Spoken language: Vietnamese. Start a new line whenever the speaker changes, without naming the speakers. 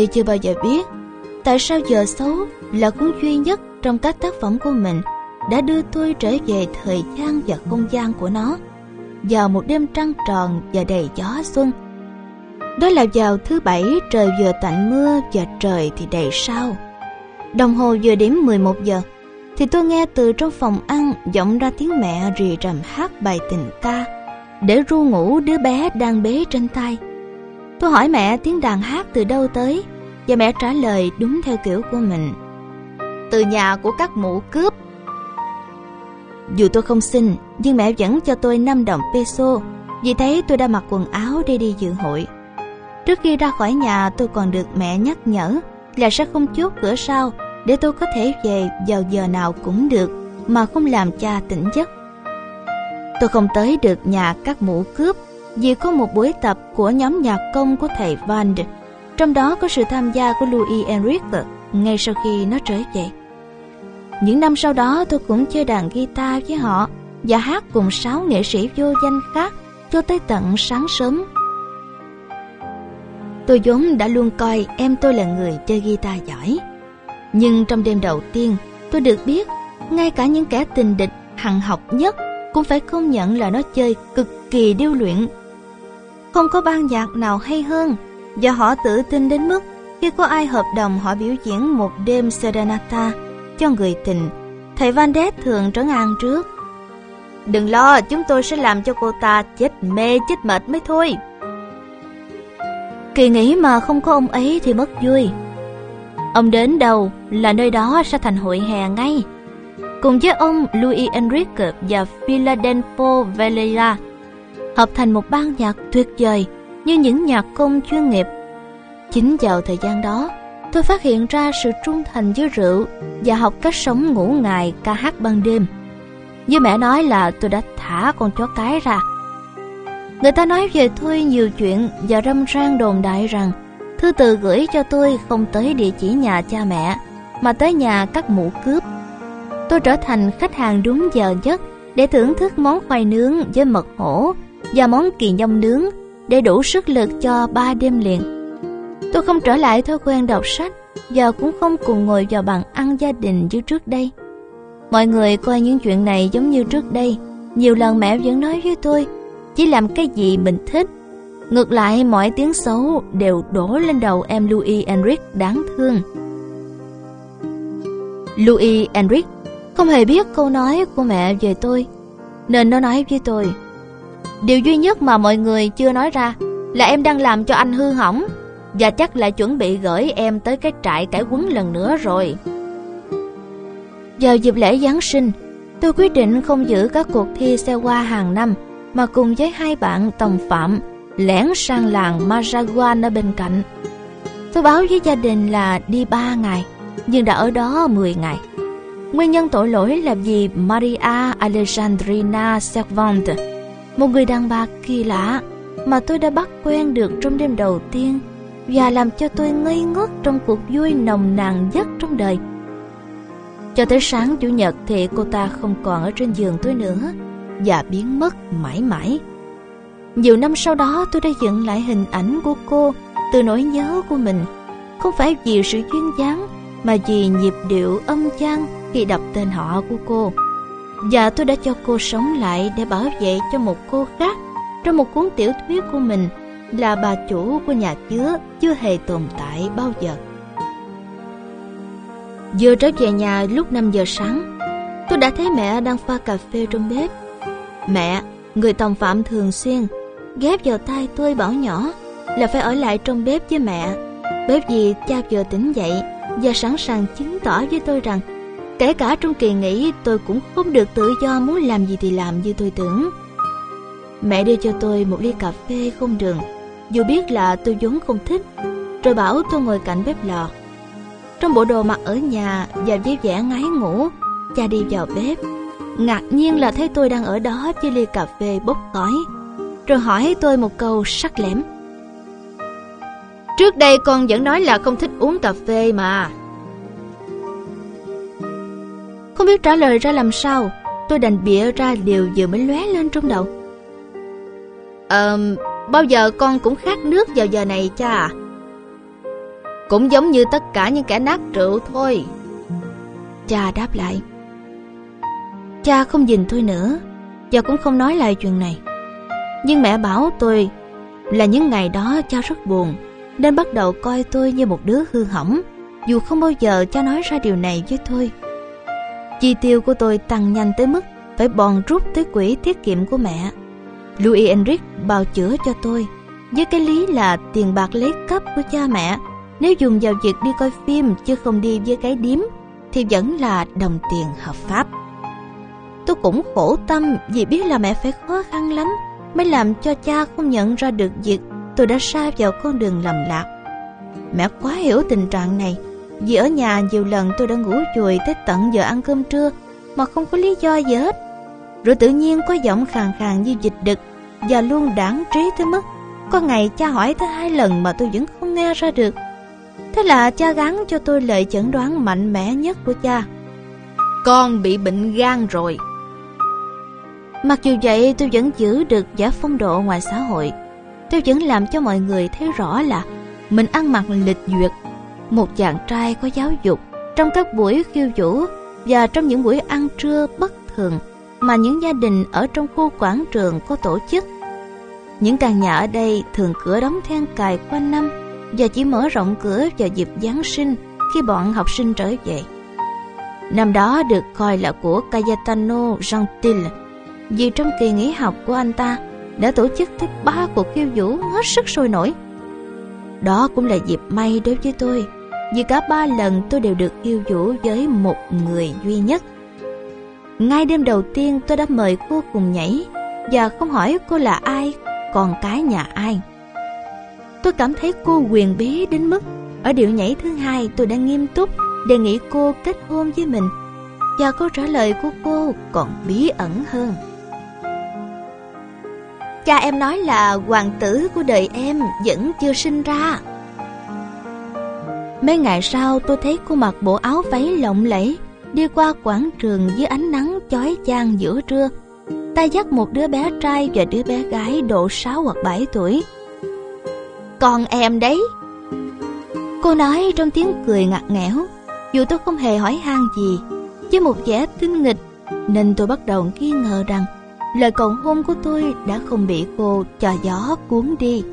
Tôi chưa bao giờ biết tại sao giờ xấu là cuốn duy nhất trong các tác phẩm của mình đã đưa tôi trở về thời gian và không gian của nó vào một đêm trăng tròn và đầy gió xuân. Đó là vào thứ bảy trời vừa tạnh mưa và trời thì đầy sao. Đồng hồ vừa điểm 11 giờ thì tôi nghe từ trong phòng ăn vọng ra tiếng mẹ rì rầm hát bài tình ca để ru ngủ đứa bé đang bế trên tay. Tôi hỏi mẹ tiếng đàn hát từ đâu tới và mẹ trả lời đúng theo kiểu của mình. Từ nhà của các mụ cướp. Dù tôi không xin, nhưng mẹ vẫn cho tôi 5 đồng peso vì thấy tôi đã mặc quần áo để đi dự hội. Trước khi ra khỏi nhà tôi còn được mẹ nhắc nhở là sẽ không chốt cửa sau để tôi có thể về vào giờ nào cũng được mà không làm cha tỉnh giấc. Tôi không tới được nhà các mũ cướp vì có một buổi tập của nhóm nhạc công của thầy Van trong đó có sự tham gia của Louis Enrique ngay sau khi nó trở về. Những năm sau đó tôi cũng chơi đàn guitar với họ và hát cùng sáu nghệ sĩ vô danh khác cho tới tận sáng sớm. Tôi vốn đã luôn coi em tôi là người chơi guitar giỏi. Nhưng trong đêm đầu tiên, tôi được biết ngay cả những kẻ tình địch hằng học nhất cũng phải công nhận là nó chơi cực kỳ điêu luyện. Không có ban nhạc nào hay hơn và họ tự tin đến mức khi có ai hợp đồng họ biểu diễn một đêm serenata cho người tình, thầy Van Đét thường trấn an trước. Đừng lo, chúng tôi sẽ làm cho cô ta chết mê chết mệt mới thôi. Kỳ nghỉ mà không có ông ấy thì mất vui. Ông đến đâu là nơi đó sẽ thành hội hè ngay. Cùng với ông Louis Enrique và Philadelphia Valera hợp thành một ban nhạc tuyệt vời như những nhạc công chuyên nghiệp. Chính vào thời gian đó, tôi phát hiện ra sự trung thành với rượu và học cách sống ngủ ngày ca hát ban đêm. Với mẹ nói là tôi đã thả con chó cái ra. Người ta nói về tôi nhiều chuyện và râm ran đồn đại rằng thư từ gửi cho tôi không tới địa chỉ nhà cha mẹ mà tới nhà các mụ cướp. Tôi trở thành khách hàng đúng giờ nhất để thưởng thức món khoai nướng với mật hổ và món kỳ nhông nướng để đủ sức lực cho ba đêm liền. Tôi không trở lại thói quen đọc sách và cũng không cùng ngồi vào bàn ăn gia đình như trước đây. Mọi người coi những chuyện này giống như trước đây. Nhiều lần mẹ vẫn nói với tôi, chỉ làm cái gì mình thích. Ngược lại mọi tiếng xấu đều đổ lên đầu em Louis Enrique đáng thương. Louis Enrique không hề biết câu nói của mẹ về tôi, nên nó nói với tôi Điều duy nhất mà mọi người chưa nói ra là em đang làm cho anh hư hỏng và chắc là chuẩn bị gửi em tới cái trại cải quấn lần nữa rồi. Vào dịp lễ Giáng sinh, tôi quyết định không giữ các cuộc thi xe hoa hàng năm mà cùng với hai bạn tòng phạm lẻn sang làng Maraguan ở bên cạnh. Tôi báo với gia đình là đi ba ngày, nhưng đã ở đó 10 ngày. Nguyên nhân tội lỗi là vì Maria Alexandrina Servante một người đàn bà kỳ lạ mà tôi đã bắt quen được trong đêm đầu tiên và làm cho tôi ngây ngất trong cuộc vui nồng nàn nhất trong đời. Cho tới sáng Chủ nhật thì cô ta không còn ở trên giường tôi nữa và biến mất mãi mãi. Nhiều năm sau đó tôi đã dựng lại hình ảnh của cô từ nỗi nhớ của mình, không phải vì sự duyên dáng mà vì nhịp điệu âm chan khi đọc tên họ của cô. Và tôi đã cho cô sống lại để bảo vệ cho một cô khác trong một cuốn tiểu thuyết của mình là bà chủ của nhà chứa chưa hề tồn tại bao giờ. Vừa trở về nhà lúc 5 giờ sáng, tôi đã thấy mẹ đang pha cà phê trong bếp. Mẹ, người tòng phạm thường xuyên, ghép vào tay tôi bảo nhỏ là phải ở lại trong bếp với mẹ, bởi vì cha vừa tỉnh dậy và sẵn sàng chứng tỏ với tôi rằng Kể cả trong kỳ nghỉ tôi cũng không được tự do muốn làm gì thì làm như tôi tưởng. Mẹ đưa cho tôi một ly cà phê không đường, dù biết là tôi vốn không thích, rồi bảo tôi ngồi cạnh bếp lò. Trong bộ đồ mặc ở nhà và với vẻ ngái ngủ, cha đi vào bếp. Ngạc nhiên là thấy tôi đang ở đó với ly cà phê bốc khói, rồi hỏi tôi một câu sắc lẻm. Trước đây con vẫn nói là không thích uống cà phê mà không biết trả lời ra làm sao Tôi đành bịa ra điều vừa mới lóe lên trong đầu Ờ, bao giờ con cũng khát nước vào giờ này cha à? Cũng giống như tất cả những kẻ nát rượu thôi. Cha đáp lại. Cha không nhìn tôi nữa, và cũng không nói lại chuyện này. Nhưng mẹ bảo tôi là những ngày đó cha rất buồn, nên bắt đầu coi tôi như một đứa hư hỏng, dù không bao giờ cha nói ra điều này với tôi. Chi tiêu của tôi tăng nhanh tới mức phải bòn rút tới quỹ tiết kiệm của mẹ. Louis Enrique bào chữa cho tôi, với cái lý là tiền bạc lấy cấp của cha mẹ, nếu dùng vào việc đi coi phim chứ không đi với cái điếm, thì vẫn là đồng tiền hợp pháp. Tôi cũng khổ tâm vì biết là mẹ phải khó khăn lắm mới làm cho cha không nhận ra được việc tôi đã sa vào con đường lầm lạc. Mẹ quá hiểu tình trạng này, vì ở nhà nhiều lần tôi đã ngủ chùi tới tận giờ ăn cơm trưa mà không có lý do gì hết. Rồi tự nhiên có giọng khàn khàn như dịch đực và luôn đảng trí tới mức có ngày cha hỏi tới hai lần mà tôi vẫn không nghe ra được. Thế là cha gắn cho tôi lời chẩn đoán mạnh mẽ nhất của cha. Con bị bệnh gan rồi. Mặc dù vậy tôi vẫn giữ được giả phong độ ngoài xã hội. Tôi vẫn làm cho mọi người thấy rõ là mình ăn mặc lịch duyệt, một chàng trai có giáo dục trong các buổi khiêu vũ và trong những buổi ăn trưa bất thường mà những gia đình ở trong khu quảng trường có tổ chức. Những căn nhà ở đây thường cửa đóng then cài quanh năm và chỉ mở rộng cửa vào dịp Giáng sinh khi bọn học sinh trở về. Năm đó được coi là của Cayetano Gentile vì trong kỳ nghỉ học của anh ta đã tổ chức tới ba cuộc khiêu vũ hết sức sôi nổi. Đó cũng là dịp may đối với tôi, vì cả ba lần tôi đều được yêu vũ với một người duy nhất. Ngay đêm đầu tiên tôi đã mời cô cùng nhảy và không hỏi cô là ai, còn cái nhà ai. Tôi cảm thấy cô quyền bí đến mức ở điệu nhảy thứ hai tôi đã nghiêm túc đề nghị cô kết hôn với mình và câu trả lời của cô còn bí ẩn hơn. Cha em nói là hoàng tử của đời em vẫn chưa sinh ra. Mấy ngày sau tôi thấy cô mặc bộ áo váy lộng lẫy đi qua quảng trường dưới ánh nắng chói chang giữa trưa. Tay dắt một đứa bé trai và đứa bé gái độ 6 hoặc 7 tuổi. Còn em đấy. Cô nói trong tiếng cười ngặt nghẽo, dù tôi không hề hỏi han gì, với một vẻ tinh nghịch, nên tôi bắt đầu nghi ngờ rằng lời cầu hôn của tôi đã không bị cô trò gió cuốn đi.